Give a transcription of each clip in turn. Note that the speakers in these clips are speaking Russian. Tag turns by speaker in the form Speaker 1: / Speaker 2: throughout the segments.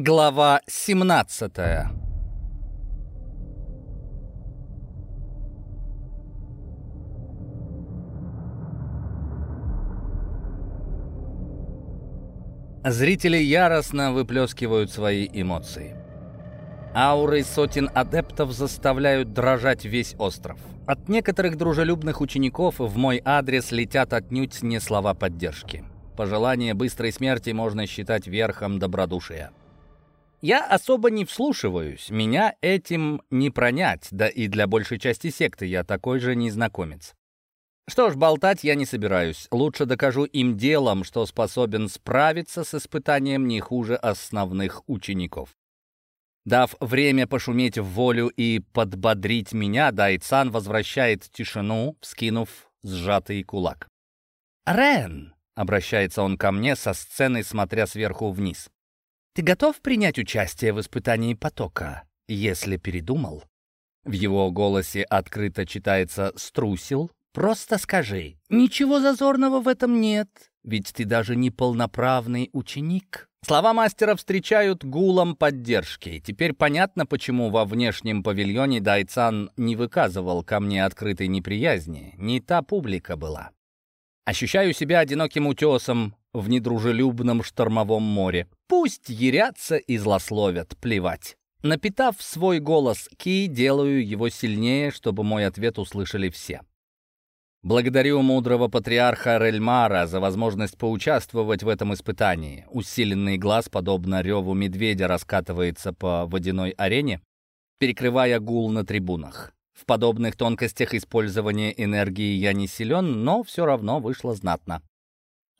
Speaker 1: Глава 17 Зрители яростно выплескивают свои эмоции. Ауры сотен адептов заставляют дрожать весь остров. От некоторых дружелюбных учеников в мой адрес летят отнюдь не слова поддержки. Пожелание быстрой смерти можно считать верхом добродушия. Я особо не вслушиваюсь, меня этим не пронять, да и для большей части секты я такой же незнакомец. Что ж, болтать я не собираюсь. Лучше докажу им делом, что способен справиться с испытанием не хуже основных учеников. Дав время пошуметь в волю и подбодрить меня, Дайцан возвращает тишину, вскинув сжатый кулак. «Рен!» — обращается он ко мне со сцены, смотря сверху вниз. Ты готов принять участие в испытании потока, если передумал?» В его голосе открыто читается «струсил». «Просто скажи, ничего зазорного в этом нет, ведь ты даже не полноправный ученик». Слова мастера встречают гулом поддержки. Теперь понятно, почему во внешнем павильоне Дайцан не выказывал ко мне открытой неприязни. Не та публика была. Ощущаю себя одиноким утесом, в недружелюбном штормовом море. Пусть ерятся и злословят, плевать. Напитав свой голос ки, делаю его сильнее, чтобы мой ответ услышали все. Благодарю мудрого патриарха Рельмара за возможность поучаствовать в этом испытании. Усиленный глаз, подобно реву медведя, раскатывается по водяной арене, перекрывая гул на трибунах. В подобных тонкостях использования энергии я не силен, но все равно вышло знатно.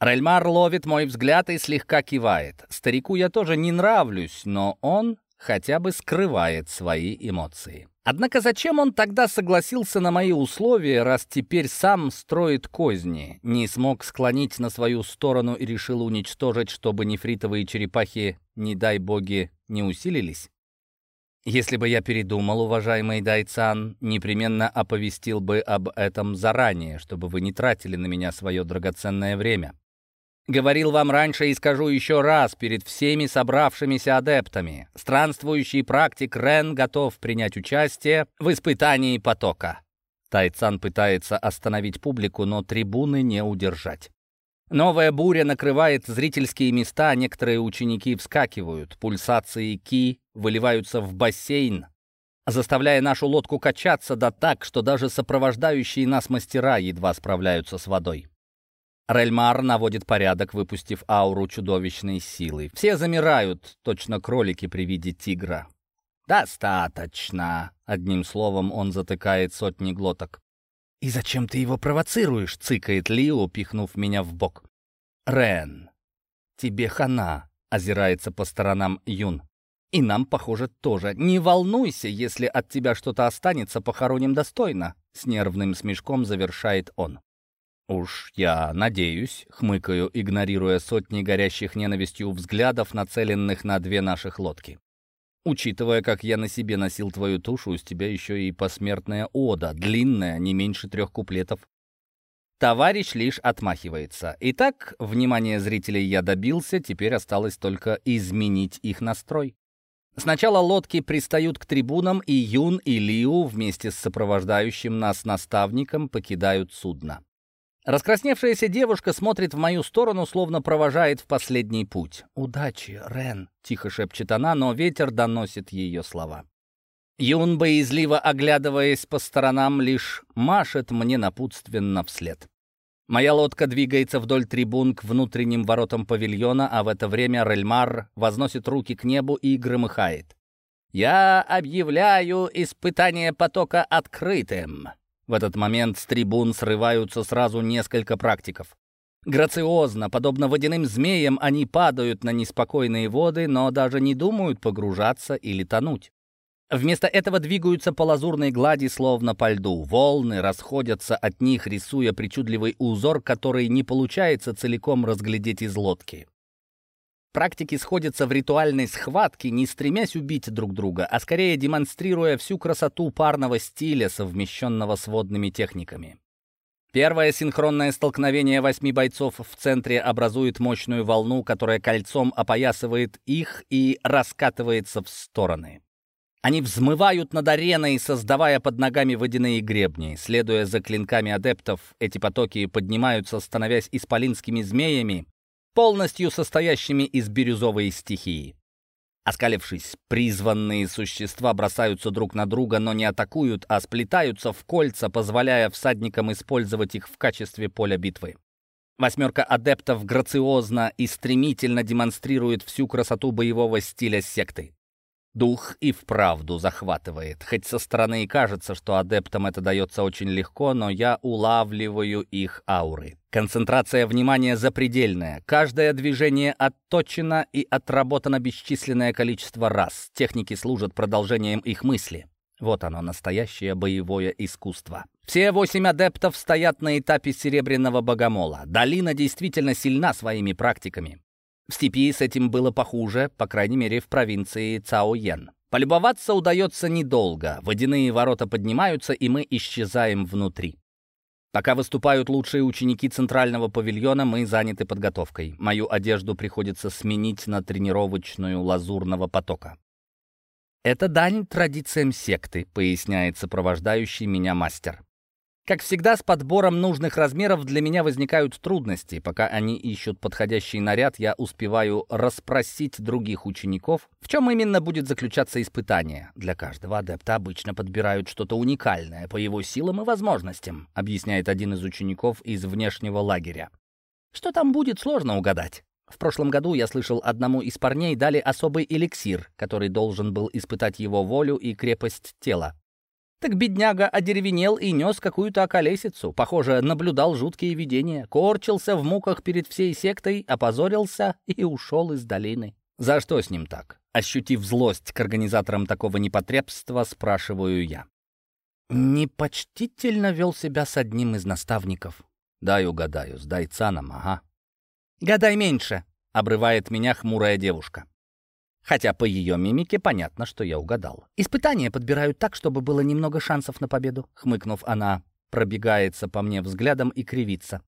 Speaker 1: Рельмар ловит мой взгляд и слегка кивает. Старику я тоже не нравлюсь, но он хотя бы скрывает свои эмоции. Однако зачем он тогда согласился на мои условия, раз теперь сам строит козни, не смог склонить на свою сторону и решил уничтожить, чтобы нефритовые черепахи, не дай боги, не усилились? Если бы я передумал, уважаемый Дайцан, непременно оповестил бы об этом заранее, чтобы вы не тратили на меня свое драгоценное время. Говорил вам раньше и скажу еще раз перед всеми собравшимися адептами. Странствующий практик Рен готов принять участие в испытании потока. Тайцан пытается остановить публику, но трибуны не удержать. Новая буря накрывает зрительские места, некоторые ученики вскакивают, пульсации ки выливаются в бассейн, заставляя нашу лодку качаться да так, что даже сопровождающие нас мастера едва справляются с водой. Рельмар наводит порядок, выпустив ауру чудовищной силы. Все замирают, точно кролики при виде тигра. «Достаточно!» — одним словом он затыкает сотни глоток. «И зачем ты его провоцируешь?» — цыкает Лио, пихнув меня в бок. «Рен, тебе хана!» — озирается по сторонам Юн. «И нам, похоже, тоже. Не волнуйся, если от тебя что-то останется, похороним достойно!» С нервным смешком завершает он. «Уж я надеюсь», — хмыкаю, игнорируя сотни горящих ненавистью взглядов, нацеленных на две наших лодки. «Учитывая, как я на себе носил твою тушу, с тебя еще и посмертная ода, длинная, не меньше трех куплетов». Товарищ лишь отмахивается. Итак, внимание зрителей я добился, теперь осталось только изменить их настрой. Сначала лодки пристают к трибунам, и Юн и Лиу вместе с сопровождающим нас наставником покидают судно. Раскрасневшаяся девушка смотрит в мою сторону, словно провожает в последний путь. «Удачи, Рен!» — тихо шепчет она, но ветер доносит ее слова. Юн, боязливо оглядываясь по сторонам, лишь машет мне напутственно вслед. Моя лодка двигается вдоль трибун к внутренним воротам павильона, а в это время Рельмар возносит руки к небу и громыхает. «Я объявляю испытание потока открытым!» В этот момент с трибун срываются сразу несколько практиков. Грациозно, подобно водяным змеям, они падают на неспокойные воды, но даже не думают погружаться или тонуть. Вместо этого двигаются по лазурной глади, словно по льду. Волны расходятся от них, рисуя причудливый узор, который не получается целиком разглядеть из лодки. Практики сходятся в ритуальной схватке, не стремясь убить друг друга, а скорее демонстрируя всю красоту парного стиля, совмещенного с водными техниками. Первое синхронное столкновение восьми бойцов в центре образует мощную волну, которая кольцом опоясывает их и раскатывается в стороны. Они взмывают над ареной, создавая под ногами водяные гребни. Следуя за клинками адептов, эти потоки поднимаются, становясь исполинскими змеями, полностью состоящими из бирюзовой стихии. Оскалившись, призванные существа бросаются друг на друга, но не атакуют, а сплетаются в кольца, позволяя всадникам использовать их в качестве поля битвы. Восьмерка адептов грациозно и стремительно демонстрирует всю красоту боевого стиля секты. Дух и вправду захватывает. Хоть со стороны и кажется, что адептам это дается очень легко, но я улавливаю их ауры. Концентрация внимания запредельная. Каждое движение отточено и отработано бесчисленное количество раз. Техники служат продолжением их мысли. Вот оно, настоящее боевое искусство. Все восемь адептов стоят на этапе Серебряного Богомола. Долина действительно сильна своими практиками. В степи с этим было похуже, по крайней мере, в провинции Цаоен. Полюбоваться удается недолго. Водяные ворота поднимаются, и мы исчезаем внутри. Пока выступают лучшие ученики центрального павильона, мы заняты подготовкой. Мою одежду приходится сменить на тренировочную лазурного потока. «Это дань традициям секты», — поясняет сопровождающий меня мастер. Как всегда, с подбором нужных размеров для меня возникают трудности. Пока они ищут подходящий наряд, я успеваю расспросить других учеников, в чем именно будет заключаться испытание. Для каждого адепта обычно подбирают что-то уникальное по его силам и возможностям, объясняет один из учеников из внешнего лагеря. Что там будет, сложно угадать. В прошлом году я слышал, одному из парней дали особый эликсир, который должен был испытать его волю и крепость тела. Так бедняга одеревенел и нес какую-то околесицу. Похоже, наблюдал жуткие видения, корчился в муках перед всей сектой, опозорился и ушел из долины. За что с ним так? Ощутив злость к организаторам такого непотребства, спрашиваю я. Непочтительно вел себя с одним из наставников. Дай угадаю, с Дайцаном, ага. «Гадай меньше», — обрывает меня хмурая девушка. Хотя по ее мимике понятно, что я угадал. «Испытания подбирают так, чтобы было немного шансов на победу», — хмыкнув, она пробегается по мне взглядом и кривится.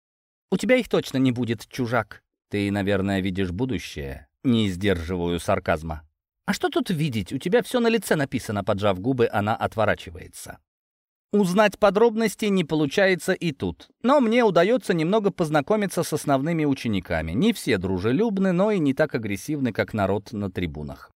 Speaker 1: «У тебя их точно не будет, чужак». «Ты, наверное, видишь будущее?» Не сдерживаю сарказма. «А что тут видеть? У тебя все на лице написано», — поджав губы, она отворачивается. Узнать подробности не получается и тут. Но мне удается немного познакомиться с основными учениками. Не все дружелюбны, но и не так агрессивны, как народ на трибунах.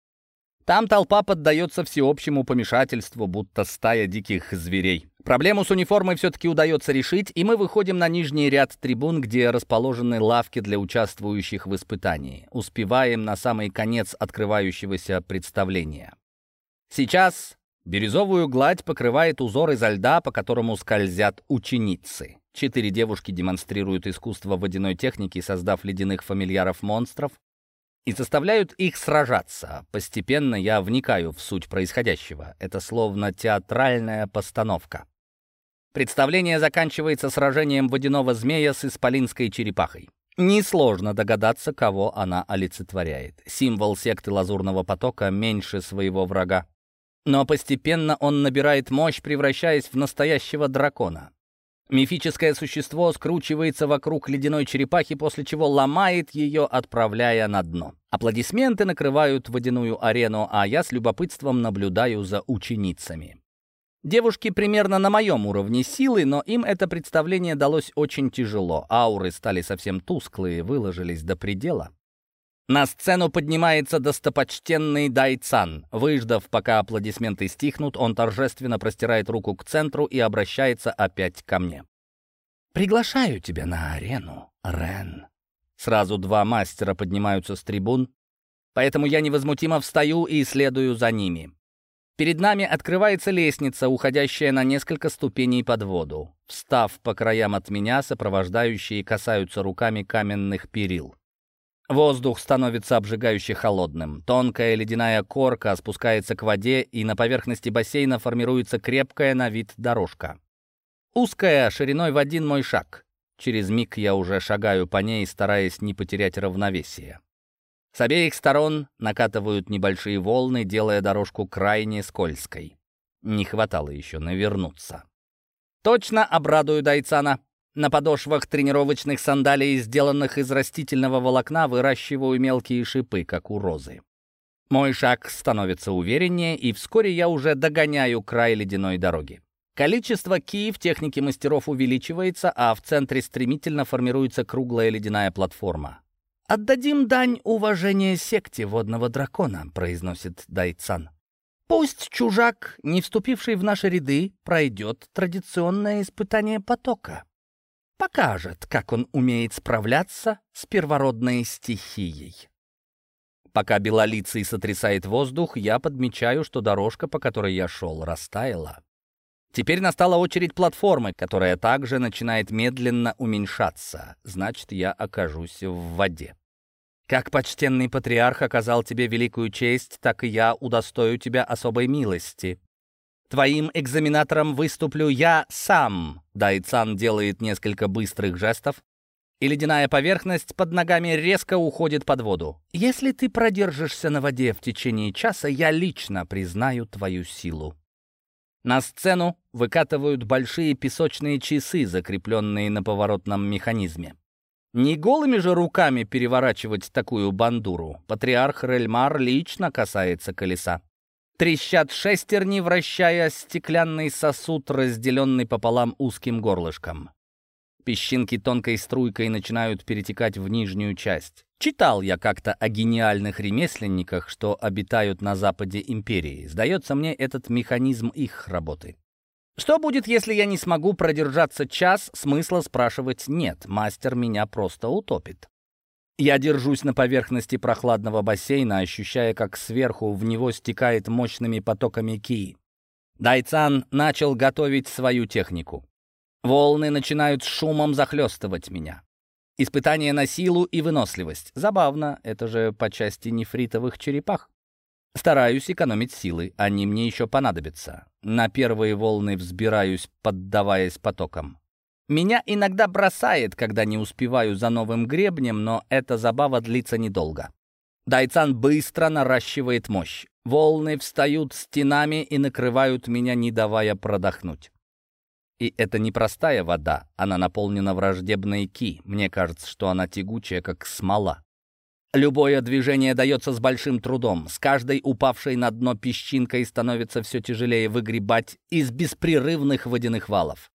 Speaker 1: Там толпа поддается всеобщему помешательству, будто стая диких зверей. Проблему с униформой все-таки удается решить, и мы выходим на нижний ряд трибун, где расположены лавки для участвующих в испытании. Успеваем на самый конец открывающегося представления. Сейчас Бирюзовую гладь покрывает узор изо льда, по которому скользят ученицы. Четыре девушки демонстрируют искусство водяной техники, создав ледяных фамильяров-монстров, и заставляют их сражаться. Постепенно я вникаю в суть происходящего. Это словно театральная постановка. Представление заканчивается сражением водяного змея с исполинской черепахой. Несложно догадаться, кого она олицетворяет. Символ секты Лазурного потока меньше своего врага. Но постепенно он набирает мощь, превращаясь в настоящего дракона. Мифическое существо скручивается вокруг ледяной черепахи, после чего ломает ее, отправляя на дно. Аплодисменты накрывают водяную арену, а я с любопытством наблюдаю за ученицами. Девушки примерно на моем уровне силы, но им это представление далось очень тяжело. Ауры стали совсем тусклые, выложились до предела. На сцену поднимается достопочтенный Дайцан. Выждав, пока аплодисменты стихнут, он торжественно простирает руку к центру и обращается опять ко мне. «Приглашаю тебя на арену, Рен». Сразу два мастера поднимаются с трибун, поэтому я невозмутимо встаю и следую за ними. Перед нами открывается лестница, уходящая на несколько ступеней под воду. Встав по краям от меня, сопровождающие касаются руками каменных перил. Воздух становится обжигающе холодным. Тонкая ледяная корка спускается к воде, и на поверхности бассейна формируется крепкая на вид дорожка. Узкая, шириной в один мой шаг. Через миг я уже шагаю по ней, стараясь не потерять равновесие. С обеих сторон накатывают небольшие волны, делая дорожку крайне скользкой. Не хватало еще навернуться. Точно обрадую Дайцана. На подошвах тренировочных сандалий, сделанных из растительного волокна, выращиваю мелкие шипы, как у розы. Мой шаг становится увереннее, и вскоре я уже догоняю край ледяной дороги. Количество ки в технике мастеров увеличивается, а в центре стремительно формируется круглая ледяная платформа. «Отдадим дань уважения секте водного дракона», — произносит Дайцан. «Пусть чужак, не вступивший в наши ряды, пройдет традиционное испытание потока. Покажет, как он умеет справляться с первородной стихией». Пока белолицый сотрясает воздух, я подмечаю, что дорожка, по которой я шел, растаяла. Теперь настала очередь платформы, которая также начинает медленно уменьшаться. Значит, я окажусь в воде. Как почтенный патриарх оказал тебе великую честь, так и я удостою тебя особой милости. Твоим экзаменатором выступлю я сам. Дайцан делает несколько быстрых жестов, и ледяная поверхность под ногами резко уходит под воду. Если ты продержишься на воде в течение часа, я лично признаю твою силу. На сцену выкатывают большие песочные часы, закрепленные на поворотном механизме. Не голыми же руками переворачивать такую бандуру. Патриарх Рельмар лично касается колеса. Трещат шестерни, вращая стеклянный сосуд, разделенный пополам узким горлышком. Песчинки тонкой струйкой начинают перетекать в нижнюю часть. Читал я как-то о гениальных ремесленниках, что обитают на западе империи. Сдается мне этот механизм их работы. Что будет, если я не смогу продержаться час, смысла спрашивать нет. Мастер меня просто утопит. Я держусь на поверхности прохладного бассейна, ощущая, как сверху в него стекает мощными потоками ки. Дайцан начал готовить свою технику. Волны начинают шумом захлестывать меня. Испытание на силу и выносливость. Забавно, это же по части нефритовых черепах. Стараюсь экономить силы, они мне еще понадобятся. На первые волны взбираюсь, поддаваясь потокам. Меня иногда бросает, когда не успеваю за новым гребнем, но эта забава длится недолго. Дайцан быстро наращивает мощь. Волны встают стенами и накрывают меня, не давая продохнуть. И это не простая вода, она наполнена враждебной ки. Мне кажется, что она тягучая, как смола. Любое движение дается с большим трудом. С каждой упавшей на дно песчинкой становится все тяжелее выгребать из беспрерывных водяных валов.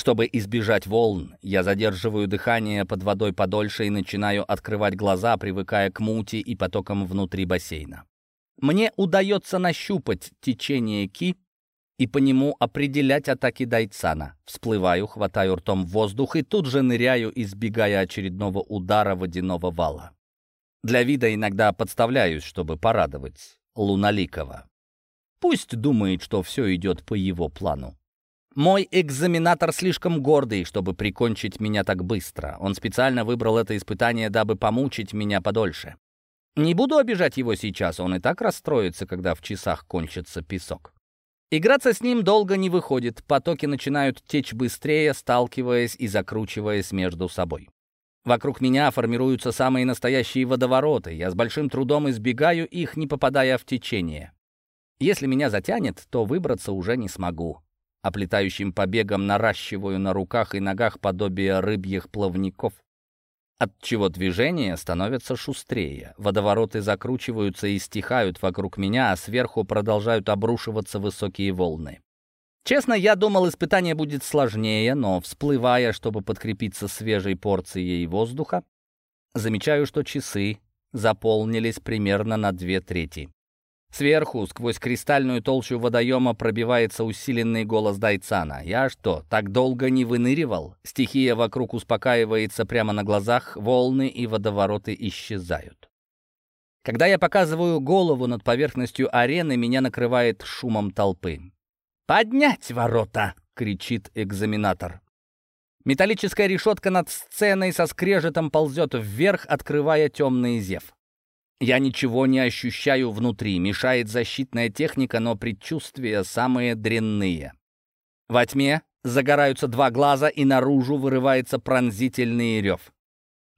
Speaker 1: Чтобы избежать волн, я задерживаю дыхание под водой подольше и начинаю открывать глаза, привыкая к мути и потокам внутри бассейна. Мне удается нащупать течение ки, и по нему определять атаки Дайцана. Всплываю, хватаю ртом воздух и тут же ныряю, избегая очередного удара водяного вала. Для вида иногда подставляюсь, чтобы порадовать Луналикова. Пусть думает, что все идет по его плану. Мой экзаменатор слишком гордый, чтобы прикончить меня так быстро. Он специально выбрал это испытание, дабы помучить меня подольше. Не буду обижать его сейчас, он и так расстроится, когда в часах кончится песок. Играться с ним долго не выходит, потоки начинают течь быстрее, сталкиваясь и закручиваясь между собой. Вокруг меня формируются самые настоящие водовороты, я с большим трудом избегаю их, не попадая в течение. Если меня затянет, то выбраться уже не смогу. Оплетающим побегом наращиваю на руках и ногах подобие рыбьих плавников отчего движение становится шустрее. Водовороты закручиваются и стихают вокруг меня, а сверху продолжают обрушиваться высокие волны. Честно, я думал, испытание будет сложнее, но, всплывая, чтобы подкрепиться свежей порцией воздуха, замечаю, что часы заполнились примерно на две трети. Сверху, сквозь кристальную толщу водоема, пробивается усиленный голос Дайцана. «Я что, так долго не выныривал?» Стихия вокруг успокаивается прямо на глазах, волны и водовороты исчезают. Когда я показываю голову над поверхностью арены, меня накрывает шумом толпы. «Поднять ворота!» — кричит экзаменатор. Металлическая решетка над сценой со скрежетом ползет вверх, открывая темный зев. Я ничего не ощущаю внутри, мешает защитная техника, но предчувствия самые дрянные. Во тьме загораются два глаза, и наружу вырывается пронзительный рев.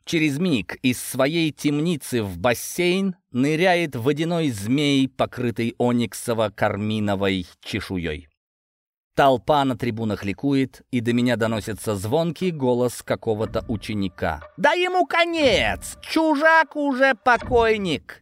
Speaker 1: Через миг из своей темницы в бассейн ныряет водяной змей, покрытый ониксово-карминовой чешуей. Толпа на трибунах ликует, и до меня доносится звонкий голос какого-то ученика. «Да ему конец! Чужак уже покойник!»